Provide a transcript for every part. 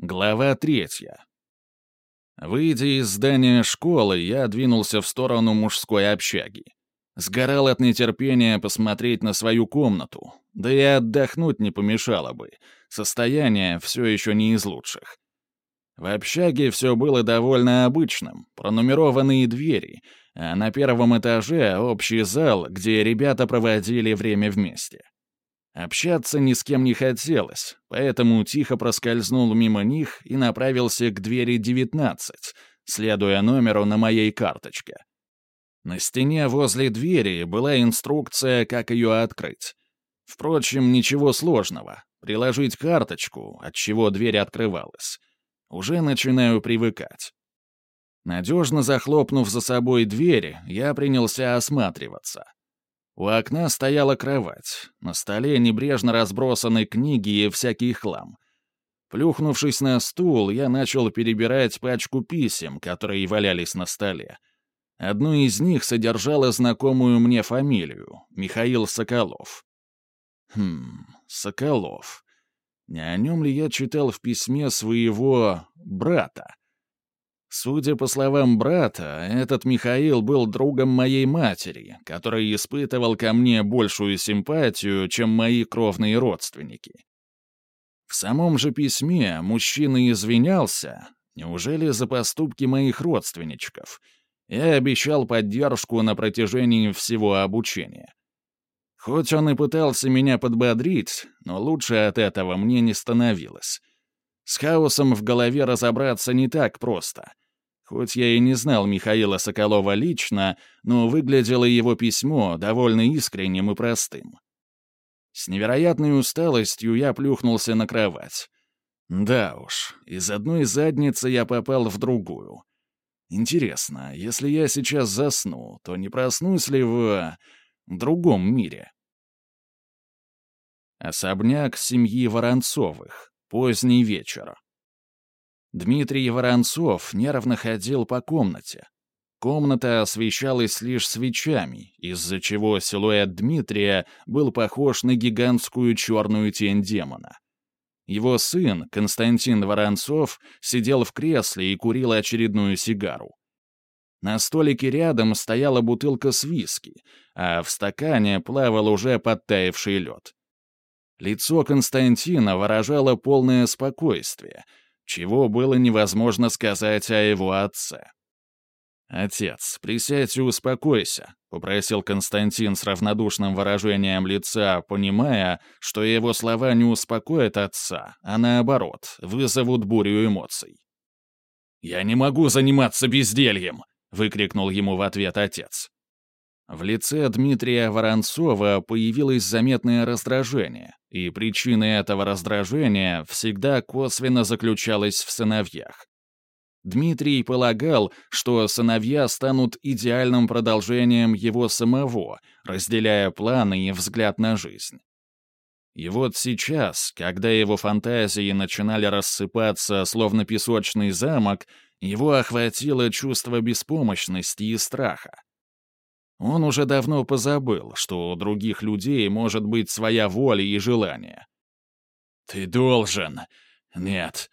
Глава третья. Выйдя из здания школы, я двинулся в сторону мужской общаги. Сгорал от нетерпения посмотреть на свою комнату, да и отдохнуть не помешало бы. Состояние все еще не из лучших. В общаге все было довольно обычным, пронумерованные двери, а на первом этаже общий зал, где ребята проводили время вместе. Общаться ни с кем не хотелось, поэтому тихо проскользнул мимо них и направился к двери 19, следуя номеру на моей карточке. На стене возле двери была инструкция, как ее открыть. Впрочем, ничего сложного. Приложить карточку, от чего дверь открывалась. Уже начинаю привыкать. Надежно захлопнув за собой дверь, я принялся осматриваться — у окна стояла кровать, на столе небрежно разбросаны книги и всякий хлам. Плюхнувшись на стул, я начал перебирать пачку писем, которые валялись на столе. Одну из них содержала знакомую мне фамилию — Михаил Соколов. Хм, Соколов. Не о нем ли я читал в письме своего брата? Судя по словам брата, этот Михаил был другом моей матери, который испытывал ко мне большую симпатию, чем мои кровные родственники. В самом же письме мужчина извинялся, неужели за поступки моих родственничков, и обещал поддержку на протяжении всего обучения. Хоть он и пытался меня подбодрить, но лучше от этого мне не становилось. С хаосом в голове разобраться не так просто. Хоть я и не знал Михаила Соколова лично, но выглядело его письмо довольно искренним и простым. С невероятной усталостью я плюхнулся на кровать. Да уж, из одной задницы я попал в другую. Интересно, если я сейчас засну, то не проснусь ли в... другом мире? Особняк семьи Воронцовых. Поздний вечер. Дмитрий Воронцов нервно ходил по комнате. Комната освещалась лишь свечами, из-за чего силуэт Дмитрия был похож на гигантскую черную тень демона. Его сын, Константин Воронцов, сидел в кресле и курил очередную сигару. На столике рядом стояла бутылка с виски, а в стакане плавал уже подтаявший лед. Лицо Константина выражало полное спокойствие, чего было невозможно сказать о его отце. «Отец, присядь и успокойся», — попросил Константин с равнодушным выражением лица, понимая, что его слова не успокоят отца, а наоборот, вызовут бурю эмоций. «Я не могу заниматься бездельем!» — выкрикнул ему в ответ отец. В лице Дмитрия Воронцова появилось заметное раздражение, и причиной этого раздражения всегда косвенно заключалась в сыновьях. Дмитрий полагал, что сыновья станут идеальным продолжением его самого, разделяя планы и взгляд на жизнь. И вот сейчас, когда его фантазии начинали рассыпаться, словно песочный замок, его охватило чувство беспомощности и страха. Он уже давно позабыл, что у других людей может быть своя воля и желание. «Ты должен. Нет.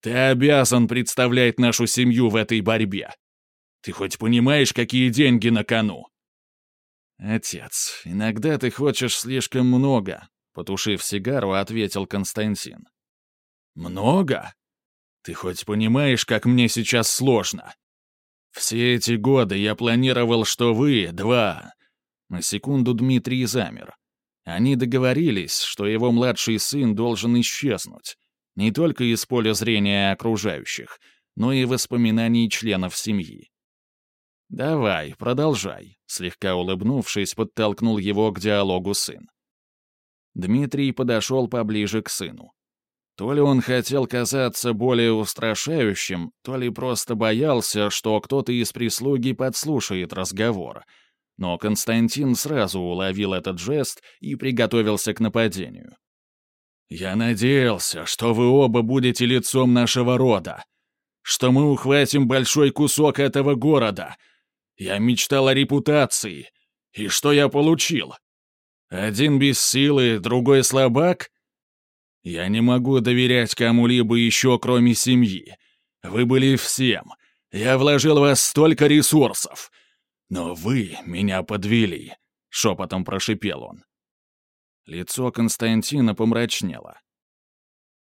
Ты обязан представлять нашу семью в этой борьбе. Ты хоть понимаешь, какие деньги на кону?» «Отец, иногда ты хочешь слишком много», — потушив сигару, ответил Константин. «Много? Ты хоть понимаешь, как мне сейчас сложно? Все эти годы я планировал, что вы, два...» На секунду Дмитрий замер. Они договорились, что его младший сын должен исчезнуть. Не только из поля зрения окружающих, но и воспоминаний членов семьи. «Давай, продолжай», — слегка улыбнувшись, подтолкнул его к диалогу сын. Дмитрий подошел поближе к сыну. То ли он хотел казаться более устрашающим, то ли просто боялся, что кто-то из прислуги подслушает разговор. Но Константин сразу уловил этот жест и приготовился к нападению. «Я надеялся, что вы оба будете лицом нашего рода, что мы ухватим большой кусок этого города. Я мечтал о репутации. И что я получил? Один без силы, другой слабак?» Я не могу доверять кому-либо еще, кроме семьи. Вы были всем. Я вложил в вас столько ресурсов. Но вы меня подвели», — шепотом прошипел он. Лицо Константина помрачнело.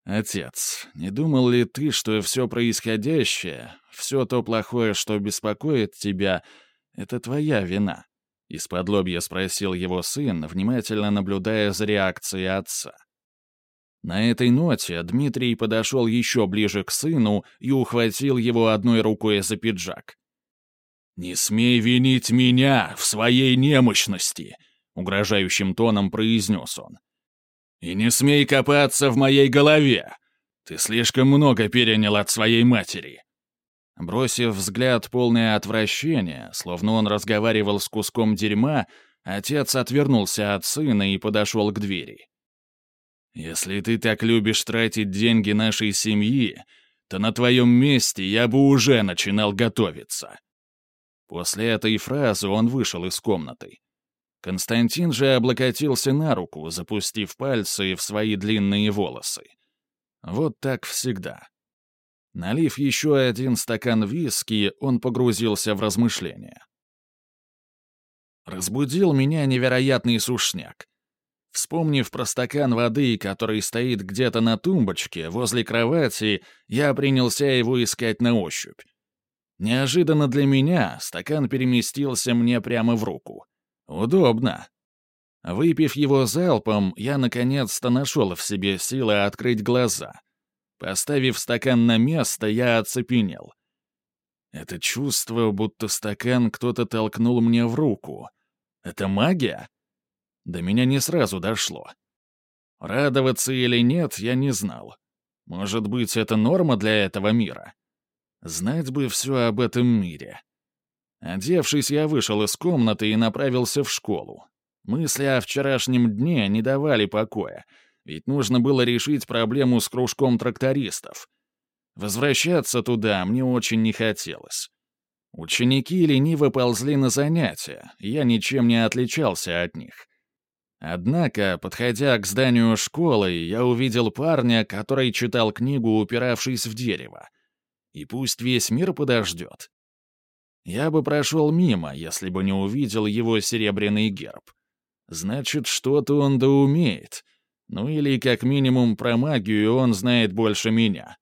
«Отец, не думал ли ты, что все происходящее, все то плохое, что беспокоит тебя, — это твоя вина?» Из-под спросил его сын, внимательно наблюдая за реакцией отца. На этой ноте Дмитрий подошел еще ближе к сыну и ухватил его одной рукой за пиджак. «Не смей винить меня в своей немощности!» — угрожающим тоном произнес он. «И не смей копаться в моей голове! Ты слишком много перенял от своей матери!» Бросив взгляд полное отвращения, словно он разговаривал с куском дерьма, отец отвернулся от сына и подошел к двери. «Если ты так любишь тратить деньги нашей семьи, то на твоем месте я бы уже начинал готовиться». После этой фразы он вышел из комнаты. Константин же облокотился на руку, запустив пальцы в свои длинные волосы. Вот так всегда. Налив еще один стакан виски, он погрузился в размышления. Разбудил меня невероятный сушняк. Вспомнив про стакан воды, который стоит где-то на тумбочке возле кровати, я принялся его искать на ощупь. Неожиданно для меня стакан переместился мне прямо в руку. Удобно. Выпив его залпом, я наконец-то нашел в себе силы открыть глаза. Поставив стакан на место, я оцепенел. Это чувство, будто стакан кто-то толкнул мне в руку. Это магия? До меня не сразу дошло. Радоваться или нет, я не знал. Может быть, это норма для этого мира? Знать бы все об этом мире. Одевшись, я вышел из комнаты и направился в школу. Мысли о вчерашнем дне не давали покоя, ведь нужно было решить проблему с кружком трактористов. Возвращаться туда мне очень не хотелось. Ученики лениво ползли на занятия, я ничем не отличался от них. Однако, подходя к зданию школы, я увидел парня, который читал книгу, упиравшись в дерево. И пусть весь мир подождет. Я бы прошел мимо, если бы не увидел его серебряный герб. Значит, что-то он да умеет. Ну или, как минимум, про магию он знает больше меня.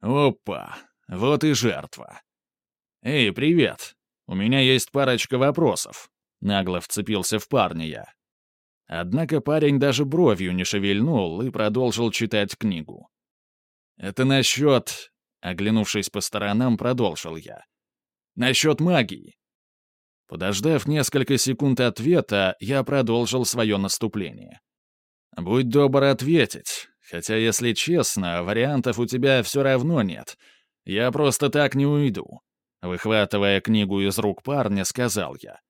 Опа, вот и жертва. «Эй, привет. У меня есть парочка вопросов», — нагло вцепился в парня я. Однако парень даже бровью не шевельнул и продолжил читать книгу. «Это насчет...» — оглянувшись по сторонам, продолжил я. Насчет магии». Подождав несколько секунд ответа, я продолжил свое наступление. «Будь добр ответить, хотя, если честно, вариантов у тебя все равно нет. Я просто так не уйду», — выхватывая книгу из рук парня, сказал я.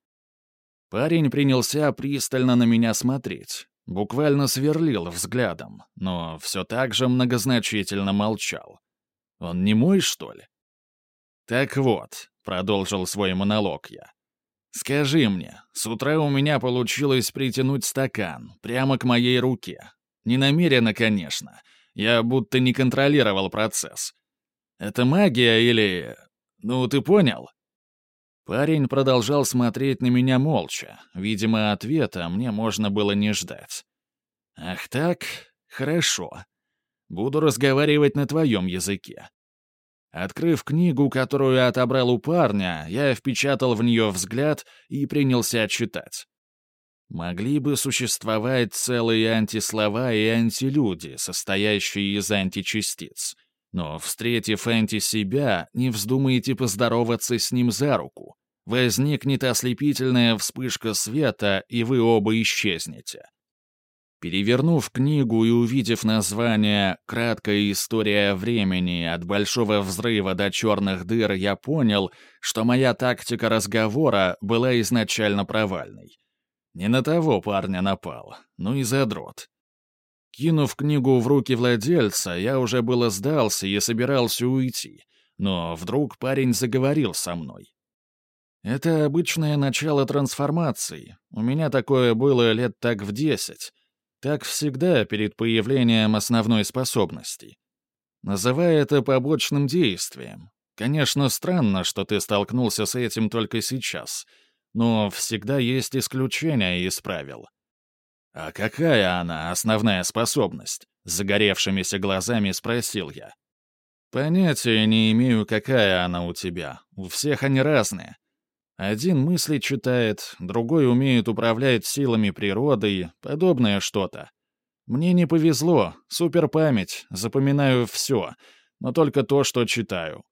Парень принялся пристально на меня смотреть, буквально сверлил взглядом, но все так же многозначительно молчал. Он не мой, что ли? Так вот, — продолжил свой монолог я. «Скажи мне, с утра у меня получилось притянуть стакан прямо к моей руке. Не намеренно, конечно. Я будто не контролировал процесс. Это магия или... Ну, ты понял?» Парень продолжал смотреть на меня молча. Видимо, ответа мне можно было не ждать. «Ах так? Хорошо. Буду разговаривать на твоем языке. Открыв книгу, которую отобрал у парня, я впечатал в нее взгляд и принялся читать. Могли бы существовать целые антислова и антилюди, состоящие из античастиц. Но, встретив анти-себя, не вздумайте поздороваться с ним за руку. Возникнет ослепительная вспышка света, и вы оба исчезнете. Перевернув книгу и увидев название «Краткая история времени от большого взрыва до черных дыр», я понял, что моя тактика разговора была изначально провальной. Не на того парня напал, ну и задрот. Кинув книгу в руки владельца, я уже было сдался и собирался уйти, но вдруг парень заговорил со мной. Это обычное начало трансформации. У меня такое было лет так в десять. Так всегда перед появлением основной способности. Называй это побочным действием. Конечно, странно, что ты столкнулся с этим только сейчас, но всегда есть исключения из правил. «А какая она, основная способность?» — с загоревшимися глазами спросил я. «Понятия не имею, какая она у тебя. У всех они разные. Один мысли читает, другой умеет управлять силами природы, подобное что-то. Мне не повезло, суперпамять, запоминаю все, но только то, что читаю.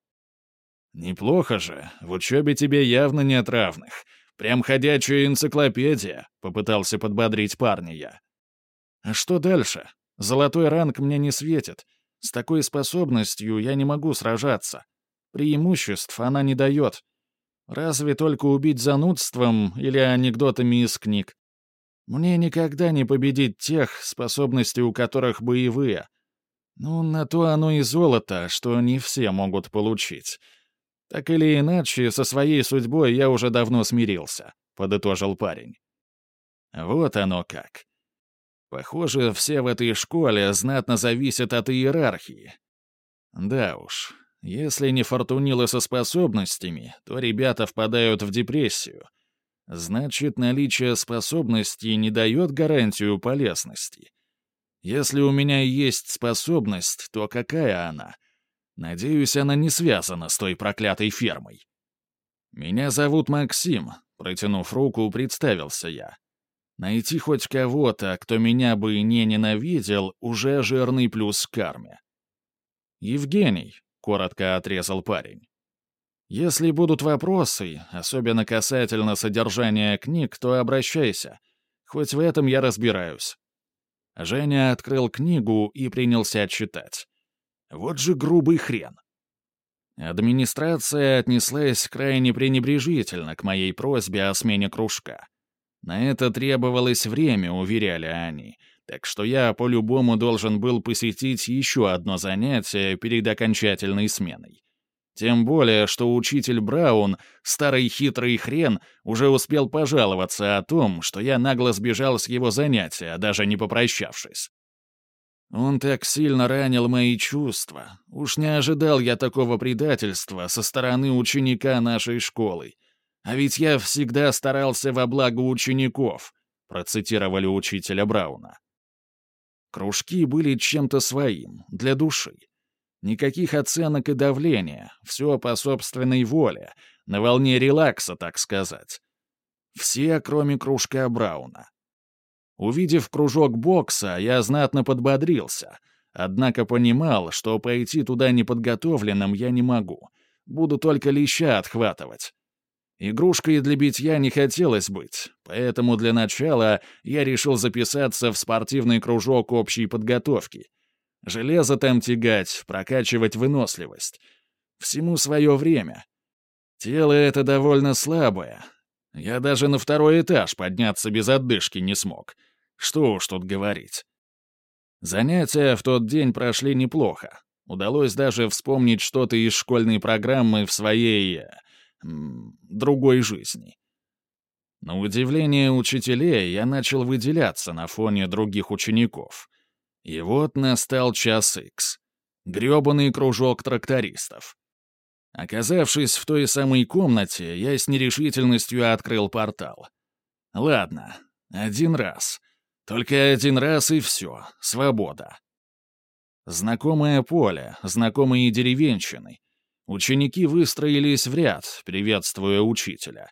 Неплохо же, в учебе тебе явно нет равных. Прям ходячая энциклопедия, попытался подбодрить парня я. А что дальше? Золотой ранг мне не светит. С такой способностью я не могу сражаться. Преимуществ она не дает. Разве только убить занудством или анекдотами из книг. Мне никогда не победить тех, способности у которых боевые. Ну, на то оно и золото, что не все могут получить. Так или иначе, со своей судьбой я уже давно смирился», — подытожил парень. «Вот оно как. Похоже, все в этой школе знатно зависят от иерархии. Да уж, если не фортунило со способностями, то ребята впадают в депрессию — Значит, наличие способностей не дает гарантию полезности. Если у меня есть способность, то какая она? Надеюсь, она не связана с той проклятой фермой. Меня зовут Максим, протянув руку, представился я. Найти хоть кого-то, кто меня бы не ненавидел, уже жирный плюс к карме. «Евгений», — коротко отрезал парень. Если будут вопросы, особенно касательно содержания книг, то обращайся. Хоть в этом я разбираюсь». Женя открыл книгу и принялся читать. Вот же грубый хрен. Администрация отнеслась крайне пренебрежительно к моей просьбе о смене кружка. На это требовалось время, уверяли они, так что я по-любому должен был посетить еще одно занятие перед окончательной сменой. Тем более, что учитель Браун, старый хитрый хрен, уже успел пожаловаться о том, что я нагло сбежал с его занятия, даже не попрощавшись. Он так сильно ранил мои чувства. Уж не ожидал я такого предательства со стороны ученика нашей школы. А ведь я всегда старался во благо учеников, процитировали учителя Брауна. Кружки были чем-то своим, для души. Никаких оценок и давления, все по собственной воле, на волне релакса, так сказать. Все, кроме кружка Брауна. Увидев кружок бокса, я знатно подбодрился, однако понимал, что пойти туда неподготовленным я не могу. Буду только леща отхватывать. Игрушкой для битья не хотелось быть, поэтому для начала я решил записаться в спортивный кружок общей подготовки — Железо там тягать, прокачивать выносливость. Всему свое время. Тело это довольно слабое. Я даже на второй этаж подняться без отдышки не смог. Что уж тут говорить. Занятия в тот день прошли неплохо. Удалось даже вспомнить что-то из школьной программы в своей... М, другой жизни. На удивление учителей я начал выделяться на фоне других учеников. И вот настал час икс. Грёбаный кружок трактористов. Оказавшись в той самой комнате, я с нерешительностью открыл портал. Ладно, один раз. Только один раз и все. Свобода. Знакомое поле, знакомые деревенщины. Ученики выстроились в ряд, приветствуя учителя.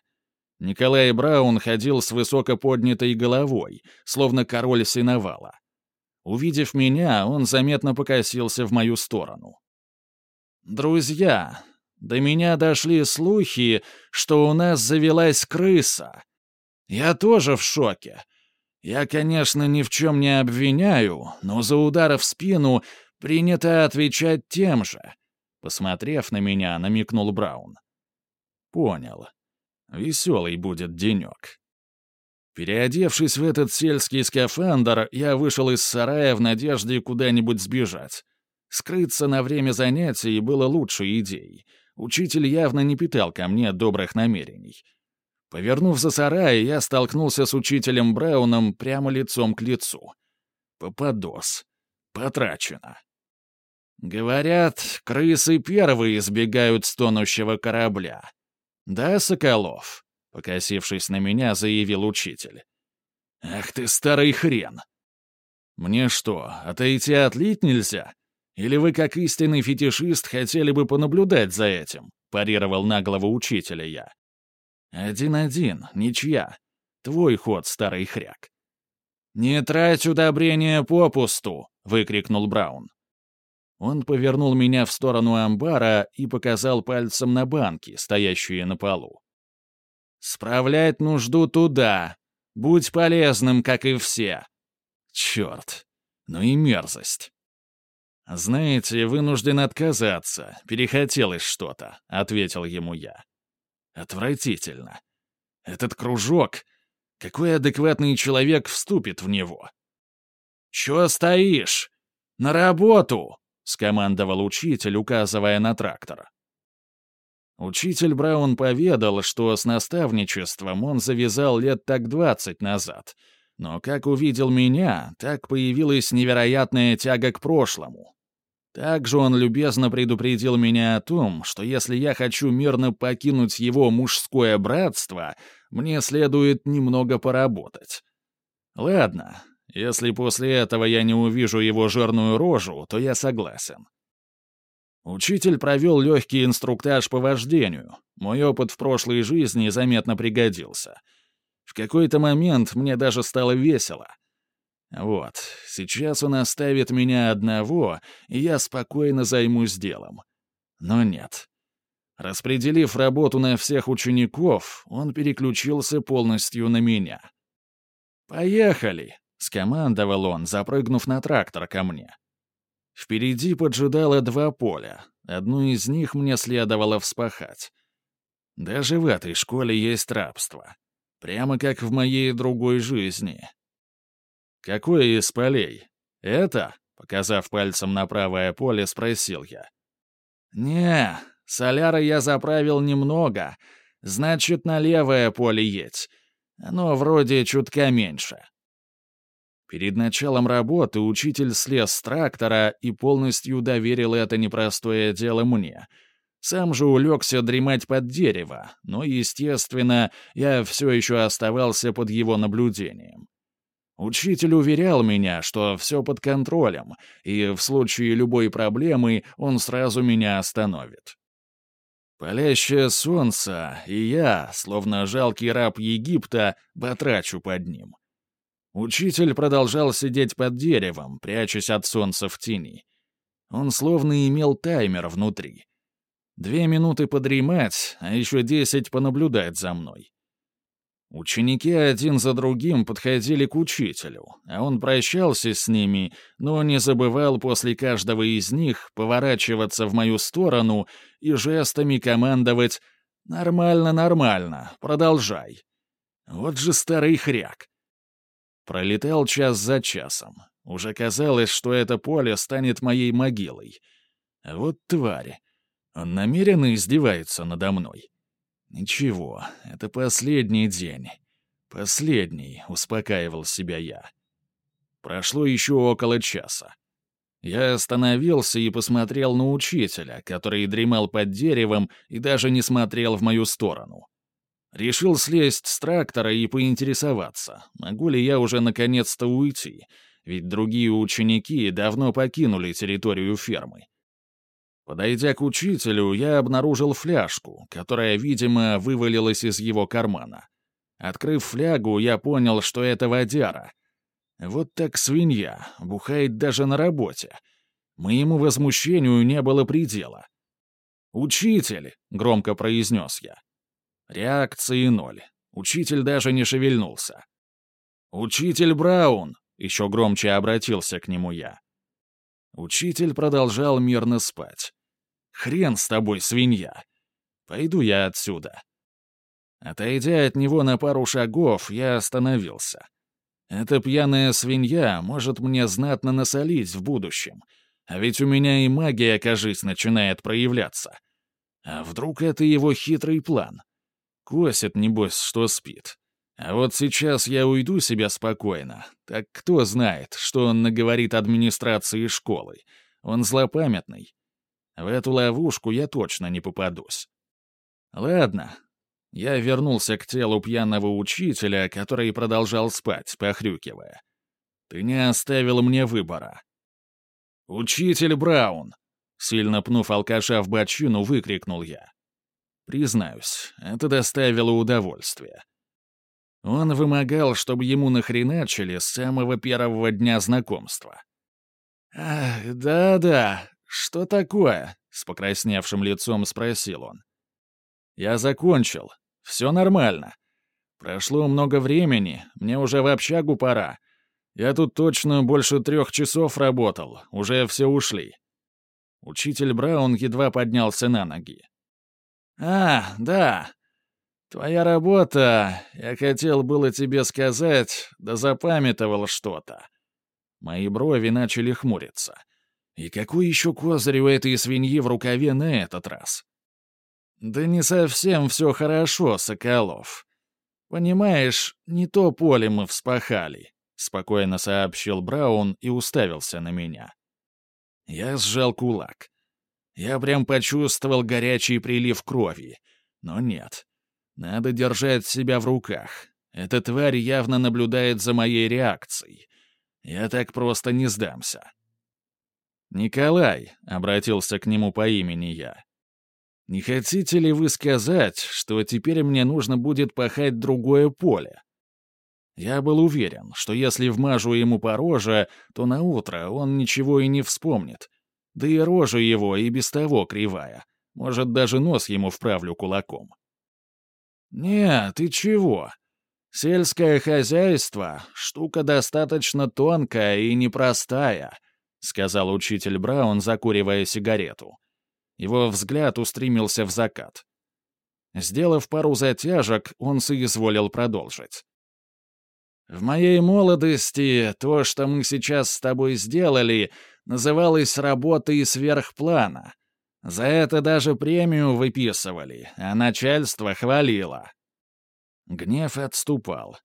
Николай Браун ходил с высоко поднятой головой, словно король синовала. Увидев меня, он заметно покосился в мою сторону. «Друзья, до меня дошли слухи, что у нас завелась крыса. Я тоже в шоке. Я, конечно, ни в чем не обвиняю, но за удары в спину принято отвечать тем же». Посмотрев на меня, намекнул Браун. «Понял. Веселый будет денек». Переодевшись в этот сельский скафандр, я вышел из сарая в надежде куда-нибудь сбежать. Скрыться на время занятий было лучшей идеей. Учитель явно не питал ко мне добрых намерений. Повернув за сарай, я столкнулся с учителем Брауном прямо лицом к лицу. Попадос. Потрачено. Говорят, крысы первые избегают стонущего корабля. Да, Соколов? Покосившись на меня, заявил учитель. Ах ты старый хрен! Мне что, отойти отлить нельзя? Или вы, как истинный фетишист, хотели бы понаблюдать за этим?» — парировал наглого учителя я. «Один-один, ничья. Твой ход, старый хряк». «Не трать удобрения попусту!» — выкрикнул Браун. Он повернул меня в сторону амбара и показал пальцем на банки, стоящие на полу. «Справлять нужду туда. Будь полезным, как и все». Черт, ну и мерзость. «Знаете, вынужден отказаться. Перехотелось что-то», — ответил ему я. «Отвратительно. Этот кружок. Какой адекватный человек вступит в него?» «Чё стоишь? На работу!» — скомандовал учитель, указывая на трактор. Учитель Браун поведал, что с наставничеством он завязал лет так двадцать назад, но как увидел меня, так появилась невероятная тяга к прошлому. Также он любезно предупредил меня о том, что если я хочу мирно покинуть его мужское братство, мне следует немного поработать. Ладно, если после этого я не увижу его жирную рожу, то я согласен. Учитель провел легкий инструктаж по вождению. Мой опыт в прошлой жизни заметно пригодился. В какой-то момент мне даже стало весело — вот, сейчас он оставит меня одного, и я спокойно займусь делом. Но нет. Распределив работу на всех учеников, он переключился полностью на меня. «Поехали!» — скомандовал он, запрыгнув на трактор ко мне. Впереди поджидало два поля. Одно из них мне следовало вспахать. Даже в этой школе есть рабство. Прямо как в моей другой жизни. «Какое из полей? Это?» — показав пальцем на правое поле, спросил я. «Не, соляра я заправил немного. Значит, на левое поле едь. Оно вроде чутка меньше». Перед началом работы учитель слез с трактора и полностью доверил это непростое дело мне. Сам же улегся дремать под дерево, но, естественно, я все еще оставался под его наблюдением. Учитель уверял меня, что все под контролем, и в случае любой проблемы он сразу меня остановит. Палящее солнце, и я, словно жалкий раб Египта, батрачу под ним. Учитель продолжал сидеть под деревом, прячась от солнца в тени. Он словно имел таймер внутри. Две минуты подремать, а еще десять понаблюдать за мной. Ученики один за другим подходили к учителю, а он прощался с ними, но не забывал после каждого из них поворачиваться в мою сторону и жестами командовать «Нормально, нормально, продолжай». Вот же старый хряк. Пролетал час за часом. Уже казалось, что это поле станет моей могилой. вот тварь. Он намеренно издевается надо мной. «Ничего, это последний день. Последний», — успокаивал себя я. Прошло еще около часа. Я остановился и посмотрел на учителя, который дремал под деревом и даже не смотрел в мою сторону. Решил слезть с трактора и поинтересоваться, могу ли я уже наконец-то уйти, ведь другие ученики давно покинули территорию фермы. Подойдя к учителю, я обнаружил фляжку, которая, видимо, вывалилась из его кармана. Открыв флягу, я понял, что это водяра. Вот так свинья, бухает даже на работе. Моему возмущению не было предела. «Учитель!» — громко произнес я. Реакции ноль. Учитель даже не шевельнулся. «Учитель Браун!» — еще громче обратился к нему я. Учитель продолжал мирно спать. Хрен с тобой, свинья. Пойду я отсюда. Отойдя от него на пару шагов, я остановился. Эта пьяная свинья может мне знатно насолить в будущем. А ведь у меня и магия, кажись, начинает проявляться. А вдруг это его хитрый план? Косит, небось, что спит. А вот сейчас я уйду себе спокойно. Так кто знает, что он наговорит администрации школы. Он злопамятный. В эту ловушку я точно не попадусь. Ладно. Я вернулся к телу пьяного учителя, который продолжал спать, похрюкивая. Ты не оставил мне выбора. «Учитель Браун!» Сильно пнув алкаша в бочину, выкрикнул я. Признаюсь, это доставило удовольствие. Он вымогал, чтобы ему нахреначили с самого первого дня знакомства. «Ах, да-да, что такое?» — с покрасневшим лицом спросил он. «Я закончил. Все нормально. Прошло много времени, мне уже в общагу пора. Я тут точно больше трех часов работал, уже все ушли». Учитель Браун едва поднялся на ноги. «А, да, «Твоя работа, я хотел было тебе сказать, да запамятовал что-то». Мои брови начали хмуриться. И какой еще козырь у этой свиньи в рукаве на этот раз? «Да не совсем все хорошо, Соколов. Понимаешь, не то поле мы вспахали», — спокойно сообщил Браун и уставился на меня. Я сжал кулак. Я прям почувствовал горячий прилив крови. Но нет, надо держать себя в руках. Эта тварь явно наблюдает за моей реакцией. Я так просто не сдамся. «Николай», — обратился к нему по имени я, — «не хотите ли вы сказать, что теперь мне нужно будет пахать другое поле?» Я был уверен, что если вмажу ему по роже, то на утро он ничего и не вспомнит. Да и рожа его и без того кривая. Может, даже нос ему вправлю кулаком. «Не, ты чего? Сельское хозяйство — штука достаточно тонкая и непростая», — сказал учитель Браун, закуривая сигарету. Его взгляд устремился в закат. Сделав пару затяжек, он соизволил продолжить. «В моей молодости то, что мы сейчас с тобой сделали, называлось работой сверхплана. За это даже премию выписывали, а начальство хвалило. Гнев отступал.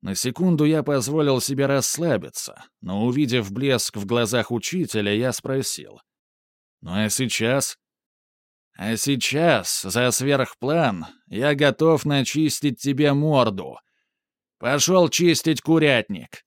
На секунду я позволил себе расслабиться, но, увидев блеск в глазах учителя, я спросил. «Ну а сейчас?» «А сейчас, за сверхплан, я готов начистить тебе морду. Пошел чистить курятник».